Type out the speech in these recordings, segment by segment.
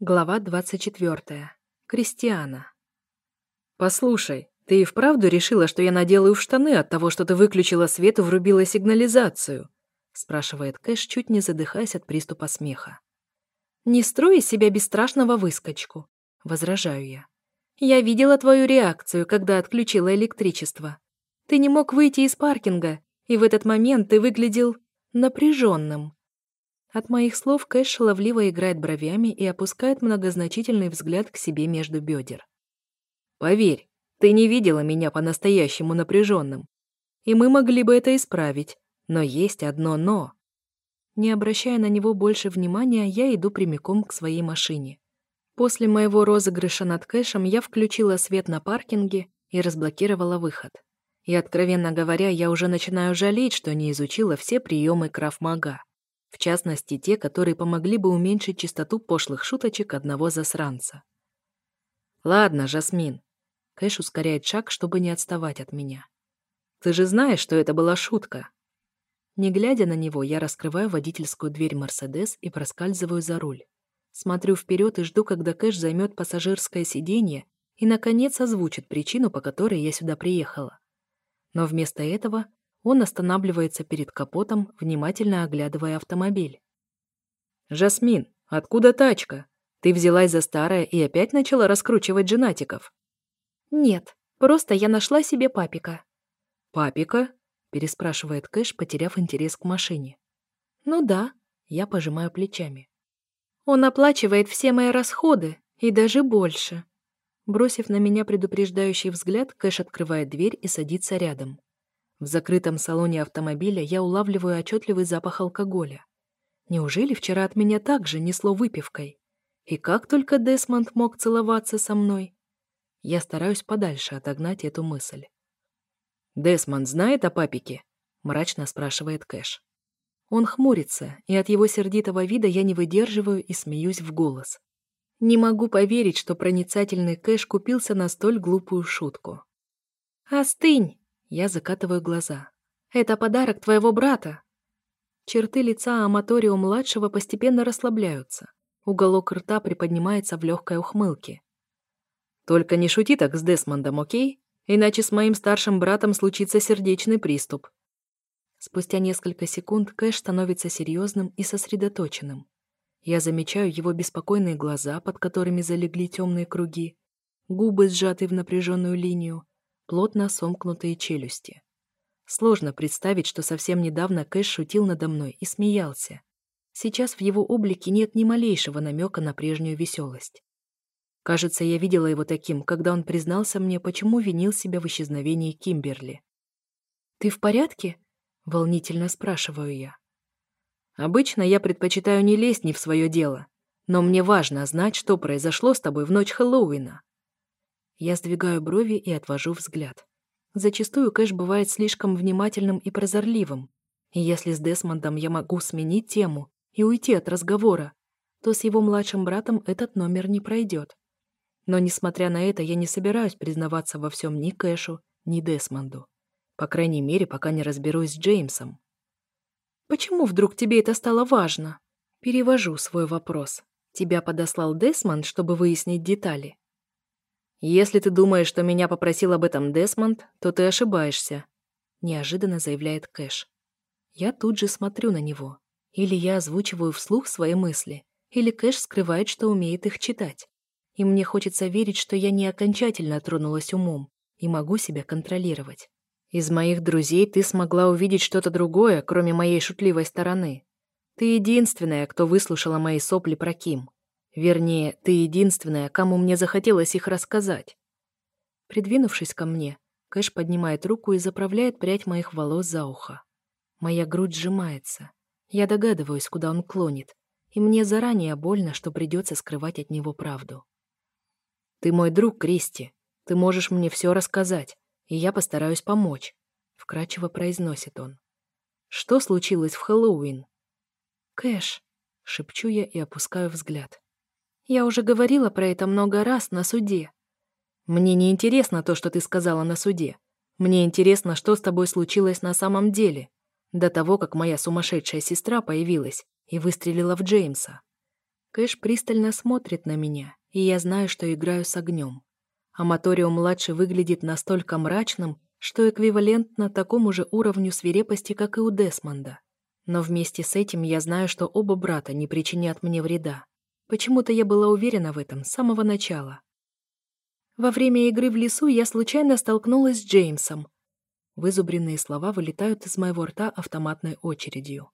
Глава 24. Кристиана. «Послушай, ты и вправду решила, что я наделаю в штаны от того, что ты выключила свет и врубила сигнализацию?» спрашивает Кэш, чуть не задыхаясь от приступа смеха. «Не строй из себя бесстрашного выскочку», — возражаю я. «Я видела твою реакцию, когда отключила электричество. Ты не мог выйти из паркинга, и в этот момент ты выглядел напряженным. От моих слов Кэш шаловливо играет бровями и опускает многозначительный взгляд к себе между бедер. «Поверь, ты не видела меня по-настоящему напряженным. И мы могли бы это исправить, но есть одно «но». Не обращая на него больше внимания, я иду прямиком к своей машине. После моего розыгрыша над Кэшем я включила свет на паркинге и разблокировала выход. И, откровенно говоря, я уже начинаю жалеть, что не изучила все приемы крафмага. В частности, те, которые помогли бы уменьшить частоту пошлых шуточек одного засранца. «Ладно, Жасмин». Кэш ускоряет шаг, чтобы не отставать от меня. «Ты же знаешь, что это была шутка». Не глядя на него, я раскрываю водительскую дверь «Мерседес» и проскальзываю за руль. Смотрю вперед и жду, когда Кэш займет пассажирское сиденье и, наконец, озвучит причину, по которой я сюда приехала. Но вместо этого он останавливается перед капотом, внимательно оглядывая автомобиль. «Жасмин, откуда тачка? Ты взялась за старое и опять начала раскручивать женатиков?» «Нет, просто я нашла себе папика». «Папика?» — переспрашивает Кэш, потеряв интерес к машине. «Ну да», — я пожимаю плечами. «Он оплачивает все мои расходы, и даже больше». Бросив на меня предупреждающий взгляд, Кэш открывает дверь и садится рядом. В закрытом салоне автомобиля я улавливаю отчетливый запах алкоголя. Неужели вчера от меня также несло выпивкой? И как только Десмонд мог целоваться со мной? Я стараюсь подальше отогнать эту мысль. «Десмонд знает о папике?» — мрачно спрашивает Кэш. Он хмурится, и от его сердитого вида я не выдерживаю и смеюсь в голос. Не могу поверить, что проницательный Кэш купился на столь глупую шутку. «Остынь!» Я закатываю глаза. «Это подарок твоего брата!» Черты лица Аматорио-младшего постепенно расслабляются. Уголок рта приподнимается в легкой ухмылке. «Только не шути так с Десмондом, окей? Иначе с моим старшим братом случится сердечный приступ». Спустя несколько секунд Кэш становится серьезным и сосредоточенным. Я замечаю его беспокойные глаза, под которыми залегли темные круги, губы, сжатые в напряженную линию, плотно сомкнутые челюсти. Сложно представить, что совсем недавно Кэш шутил надо мной и смеялся. Сейчас в его облике нет ни малейшего намека на прежнюю веселость. Кажется, я видела его таким, когда он признался мне, почему винил себя в исчезновении Кимберли. «Ты в порядке?» — волнительно спрашиваю я. «Обычно я предпочитаю не лезть ни в свое дело, но мне важно знать, что произошло с тобой в ночь Хэллоуина. Я сдвигаю брови и отвожу взгляд. Зачастую Кэш бывает слишком внимательным и прозорливым. И если с Десмондом я могу сменить тему и уйти от разговора, то с его младшим братом этот номер не пройдет. Но, несмотря на это, я не собираюсь признаваться во всем ни Кэшу, ни Десмонду. По крайней мере, пока не разберусь с Джеймсом. «Почему вдруг тебе это стало важно?» Перевожу свой вопрос. Тебя подослал Десмонд, чтобы выяснить детали? «Если ты думаешь, что меня попросил об этом Десмонд, то ты ошибаешься», — неожиданно заявляет Кэш. Я тут же смотрю на него. Или я озвучиваю вслух свои мысли, или Кэш скрывает, что умеет их читать. И мне хочется верить, что я не окончательно тронулась умом и могу себя контролировать. Из моих друзей ты смогла увидеть что-то другое, кроме моей шутливой стороны. Ты единственная, кто выслушала мои сопли про Ким. Вернее, ты единственная, кому мне захотелось их рассказать. Придвинувшись ко мне, Кэш поднимает руку и заправляет прядь моих волос за ухо. Моя грудь сжимается. Я догадываюсь, куда он клонит, и мне заранее больно, что придется скрывать от него правду. «Ты мой друг, Кристи. Ты можешь мне все рассказать, и я постараюсь помочь», — вкрадчиво произносит он. «Что случилось в Хэллоуин?» «Кэш», — шепчу я и опускаю взгляд. Я уже говорила про это много раз на суде. Мне не интересно то, что ты сказала на суде. Мне интересно, что с тобой случилось на самом деле, до того, как моя сумасшедшая сестра появилась и выстрелила в Джеймса. Кэш пристально смотрит на меня, и я знаю, что играю с огнем. Аматорио-младший выглядит настолько мрачным, что эквивалентно такому же уровню свирепости, как и у Десмонда. Но вместе с этим я знаю, что оба брата не причинят мне вреда. Почему-то я была уверена в этом с самого начала. Во время игры в лесу я случайно столкнулась с Джеймсом. Вызубренные слова вылетают из моего рта автоматной очередью.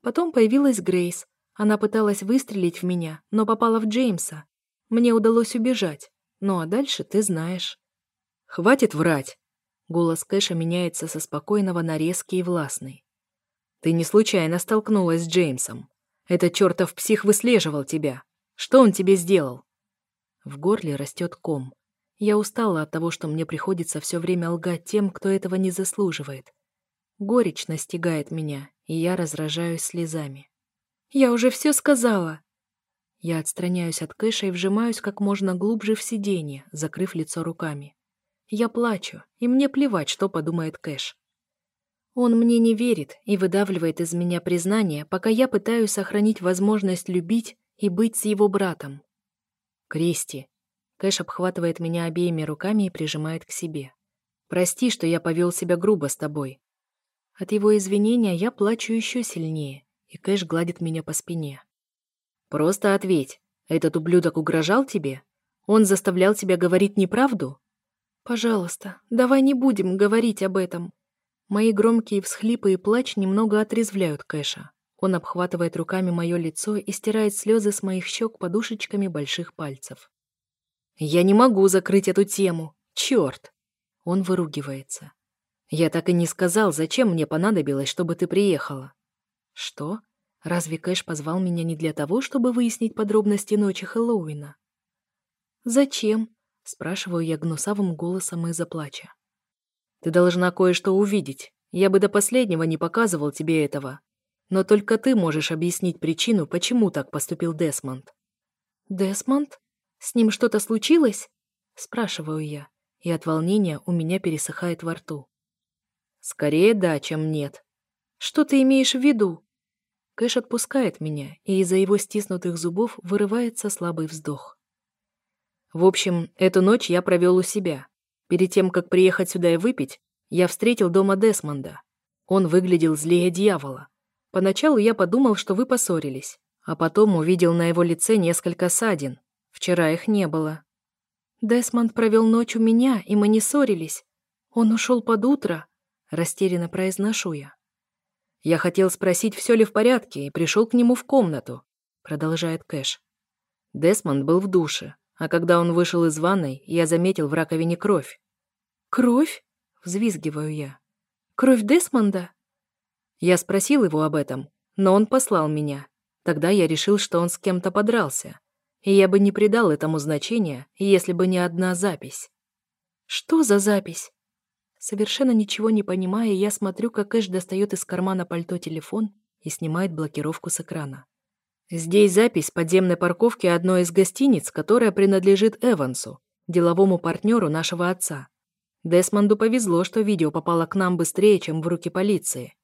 Потом появилась Грейс. Она пыталась выстрелить в меня, но попала в Джеймса. Мне удалось убежать. Ну а дальше ты знаешь. «Хватит врать!» Голос Кэша меняется со спокойного на резкий и властный. «Ты не случайно столкнулась с Джеймсом. Этот чертов псих выслеживал тебя. Что он тебе сделал?» В горле растет ком. Я устала от того, что мне приходится все время лгать тем, кто этого не заслуживает. Горечь настигает меня, и я разражаюсь слезами. «Я уже все сказала!» Я отстраняюсь от Кэша и вжимаюсь как можно глубже в сиденье, закрыв лицо руками. Я плачу, и мне плевать, что подумает Кэш. Он мне не верит и выдавливает из меня признание, пока я пытаюсь сохранить возможность любить и быть с его братом. Кристи. Кэш обхватывает меня обеими руками и прижимает к себе. Прости, что я повел себя грубо с тобой. От его извинения я плачу еще сильнее, и Кэш гладит меня по спине. Просто ответь. Этот ублюдок угрожал тебе? Он заставлял тебя говорить неправду? Пожалуйста, давай не будем говорить об этом. Мои громкие всхлипы и плач немного отрезвляют Кэша. Он обхватывает руками мое лицо и стирает слезы с моих щек подушечками больших пальцев. «Я не могу закрыть эту тему! Черт!» Он выругивается. «Я так и не сказал, зачем мне понадобилось, чтобы ты приехала». «Что? Разве Кэш позвал меня не для того, чтобы выяснить подробности ночи Хэллоуина?» «Зачем?» — спрашиваю я гнусавым голосом из-за плача. «Ты должна кое-что увидеть. Я бы до последнего не показывал тебе этого. Но только ты можешь объяснить причину, почему так поступил Десмонд». «Десмонд? С ним что-то случилось?» Спрашиваю я, и от волнения у меня пересыхает во рту. «Скорее да, чем нет». «Что ты имеешь в виду?» Кэш отпускает меня, и из-за его стиснутых зубов вырывается слабый вздох. В общем, эту ночь я провел у себя. Перед тем, как приехать сюда и выпить, я встретил дома Десмонда. Он выглядел злее дьявола. Поначалу я подумал, что вы поссорились, а потом увидел на его лице несколько ссадин. Вчера их не было. Десмонд провел ночь у меня, и мы не ссорились. Он ушел под утро, растерянно произношу я. Я хотел спросить, все ли в порядке, и пришел к нему в комнату, продолжает Кэш. Десмонд был в душе, а когда он вышел из ванной, я заметил в раковине кровь. «Кровь?» — взвизгиваю я. «Кровь Десмонда?» Я спросил его об этом, но он послал меня. Тогда я решил, что он с кем-то подрался. И я бы не придал этому значения, если бы не одна запись. Что за запись? Совершенно ничего не понимая, я смотрю, как Эш достает из кармана пальто телефон и снимает блокировку с экрана. Здесь запись подземной парковки одной из гостиниц, которая принадлежит Эвансу, деловому партнеру нашего отца. Десмонду повезло, что видео попало к нам быстрее, чем в руки полиции.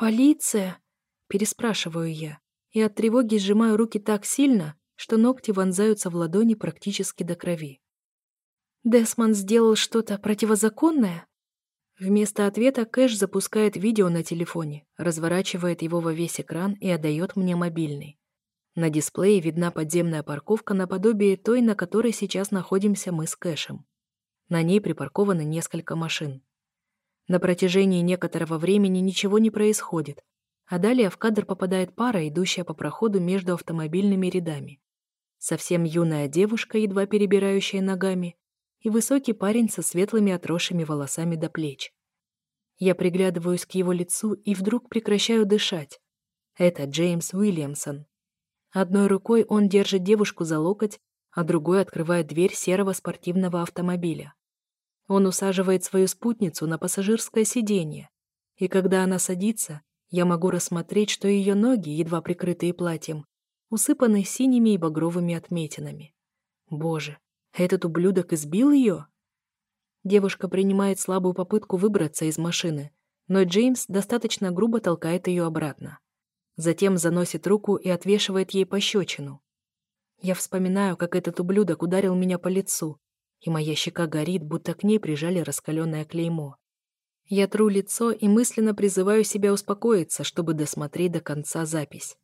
«Полиция?» – переспрашиваю я, и от тревоги сжимаю руки так сильно, что ногти вонзаются в ладони практически до крови. «Десмонд сделал что-то противозаконное?» Вместо ответа Кэш запускает видео на телефоне, разворачивает его во весь экран и отдает мне мобильный. На дисплее видна подземная парковка наподобие той, на которой сейчас находимся мы с Кэшем. На ней припарковано несколько машин. На протяжении некоторого времени ничего не происходит, а далее в кадр попадает пара, идущая по проходу между автомобильными рядами. Совсем юная девушка, едва перебирающая ногами, и высокий парень со светлыми отросшими волосами до плеч. Я приглядываюсь к его лицу и вдруг прекращаю дышать. Это Джеймс Уильямсон. Одной рукой он держит девушку за локоть, а другой открывает дверь серого спортивного автомобиля. Он усаживает свою спутницу на пассажирское сиденье, и когда она садится, я могу рассмотреть, что ее ноги, едва прикрытые платьем, усыпаны синими и багровыми отметинами. Боже, этот ублюдок избил ее? Девушка принимает слабую попытку выбраться из машины, но Джеймс достаточно грубо толкает ее обратно. Затем заносит руку и отвешивает ей пощечину. Я вспоминаю, как этот ублюдок ударил меня по лицу, и моя щека горит, будто к ней прижали раскаленное клеймо. Я тру лицо и мысленно призываю себя успокоиться, чтобы досмотреть до конца запись.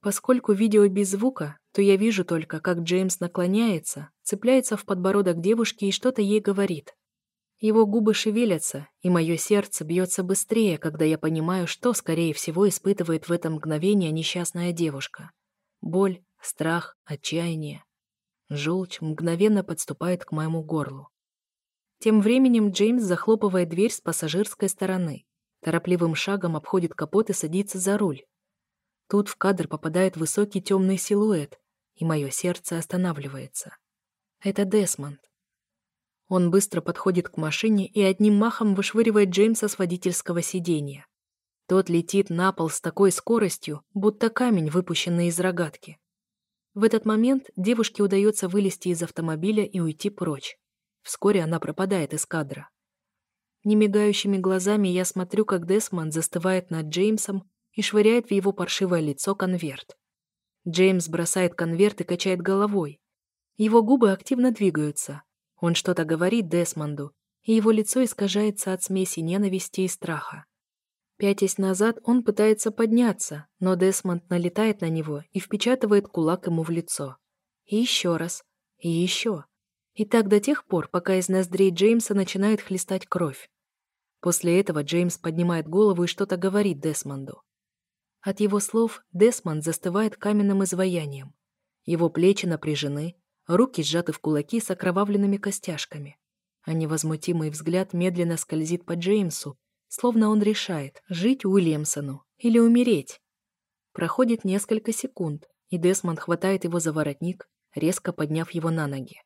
Поскольку видео без звука, то я вижу только, как Джеймс наклоняется, цепляется в подбородок девушки и что-то ей говорит. Его губы шевелятся, и мое сердце бьется быстрее, когда я понимаю, что, скорее всего, испытывает в это мгновение несчастная девушка. Боль, страх, отчаяние. Желчь мгновенно подступает к моему горлу. Тем временем Джеймс захлопывает дверь с пассажирской стороны, торопливым шагом обходит капот и садится за руль. Тут в кадр попадает высокий темный силуэт, и мое сердце останавливается. Это Десмонд. Он быстро подходит к машине и одним махом вышвыривает Джеймса с водительского сиденья. Тот летит на пол с такой скоростью, будто камень, выпущенный из рогатки. В этот момент девушке удается вылезти из автомобиля и уйти прочь. Вскоре она пропадает из кадра. Немигающими глазами я смотрю, как Десмонд застывает над Джеймсом и швыряет в его паршивое лицо конверт. Джеймс бросает конверт и качает головой. Его губы активно двигаются. Он что-то говорит Десмонду, и его лицо искажается от смеси ненависти и страха. Пятясь назад, он пытается подняться, но Десмонд налетает на него и впечатывает кулак ему в лицо. И еще раз. И еще. И так до тех пор, пока из ноздрей Джеймса начинает хлестать кровь. После этого Джеймс поднимает голову и что-то говорит Десмонду. От его слов Десмонд застывает каменным изваянием. Его плечи напряжены, руки сжаты в кулаки с окровавленными костяшками. А невозмутимый взгляд медленно скользит по Джеймсу, словно он решает, жить Уильямсону или умереть. Проходит несколько секунд, и Десмонд хватает его за воротник, резко подняв его на ноги.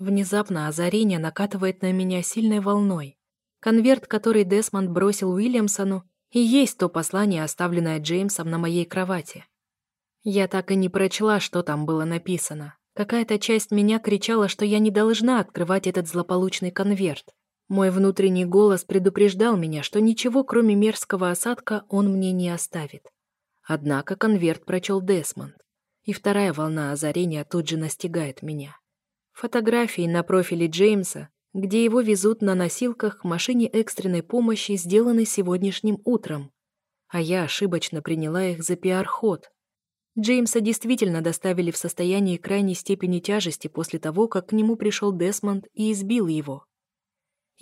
Внезапно озарение накатывает на меня сильной волной. Конверт, который Десмонд бросил Уильямсону, и есть то послание, оставленное Джеймсом на моей кровати. Я так и не прочла, что там было написано. Какая-то часть меня кричала, что я не должна открывать этот злополучный конверт. Мой внутренний голос предупреждал меня, что ничего, кроме мерзкого осадка, он мне не оставит. Однако конверт прочел Десмонд, и вторая волна озарения тут же настигает меня. Фотографии на профиле Джеймса, где его везут на носилках к машине экстренной помощи, сделаны сегодняшним утром. А я ошибочно приняла их за пиар-ход. Джеймса действительно доставили в состоянии крайней степени тяжести после того, как к нему пришел Десмонд и избил его.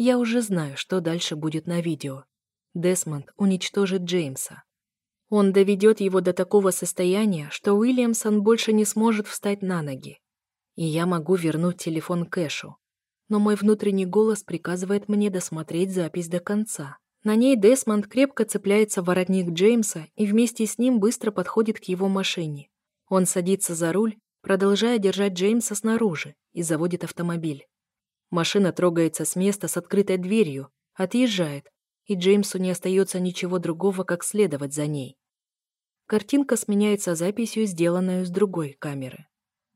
Я уже знаю, что дальше будет на видео. Десмонд уничтожит Джеймса. Он доведет его до такого состояния, что Уильямсон больше не сможет встать на ноги и я могу вернуть телефон Кэшу. Но мой внутренний голос приказывает мне досмотреть запись до конца. На ней Десмонд крепко цепляется в воротник Джеймса и вместе с ним быстро подходит к его машине. Он садится за руль, продолжая держать Джеймса снаружи, и заводит автомобиль. Машина трогается с места с открытой дверью, отъезжает, и Джеймсу не остается ничего другого, как следовать за ней. Картинка сменяется записью, сделанную с другой камеры.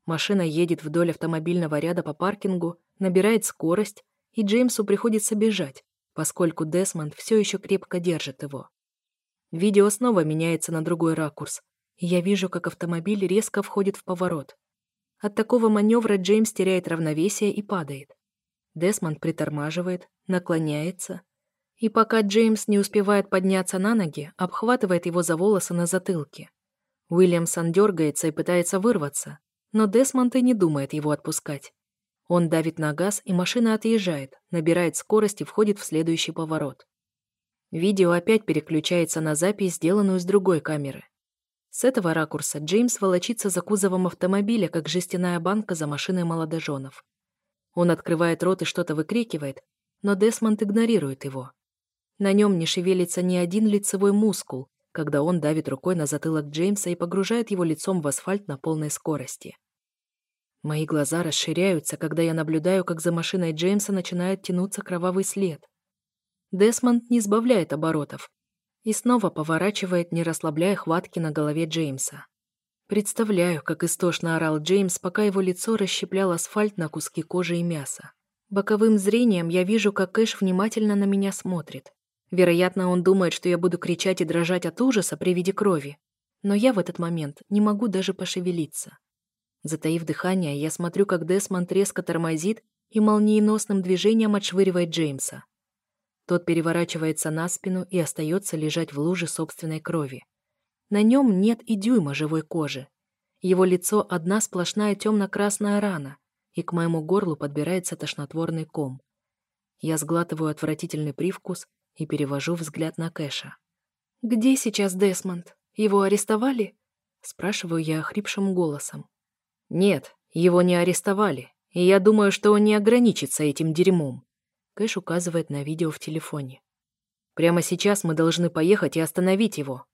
Машина едет вдоль автомобильного ряда по паркингу, набирает скорость, и Джеймсу приходится бежать, поскольку Десмонд все еще крепко держит его. Видео снова меняется на другой ракурс, и я вижу, как автомобиль резко входит в поворот. От такого маневра Джеймс теряет равновесие и падает. Десмонд притормаживает, наклоняется, и пока Джеймс не успевает подняться на ноги, обхватывает его за волосы на затылке. Уильямсон дергается и пытается вырваться, но Десмонд и не думает его отпускать. Он давит на газ, и машина отъезжает, набирает скорость и входит в следующий поворот. Видео опять переключается на запись, сделанную с другой камеры. С этого ракурса Джеймс волочится за кузовом автомобиля, как жестяная банка за машиной молодоженов. Он открывает рот и что-то выкрикивает, но Десмонд игнорирует его. На нем не шевелится ни один лицевой мускул, когда он давит рукой на затылок Джеймса и погружает его лицом в асфальт на полной скорости. Мои глаза расширяются, когда я наблюдаю, как за машиной Джеймса начинает тянуться кровавый след. Десмонд не сбавляет оборотов и снова поворачивает, не расслабляя хватки на голове Джеймса. Представляю, как истошно орал Джеймс, пока его лицо расщеплял асфальт на куски кожи и мяса. Боковым зрением я вижу, как Кэш внимательно на меня смотрит. Вероятно, он думает, что я буду кричать и дрожать от ужаса при виде крови. Но я в этот момент не могу даже пошевелиться. Затаив дыхание, я смотрю, как Десмонд резко тормозит и молниеносным движением отшвыривает Джеймса. Тот переворачивается на спину и остается лежать в луже собственной крови. На нем нет и дюйма живой кожи. Его лицо — одна сплошная темно-красная рана, и к моему горлу подбирается тошнотворный ком. Я сглатываю отвратительный привкус и перевожу взгляд на Кэша. «Где сейчас Десмонд? Его арестовали?» Спрашиваю я охрипшим голосом. «Нет, его не арестовали, и я думаю, что он не ограничится этим дерьмом», Кэш указывает на видео в телефоне. «Прямо сейчас мы должны поехать и остановить его.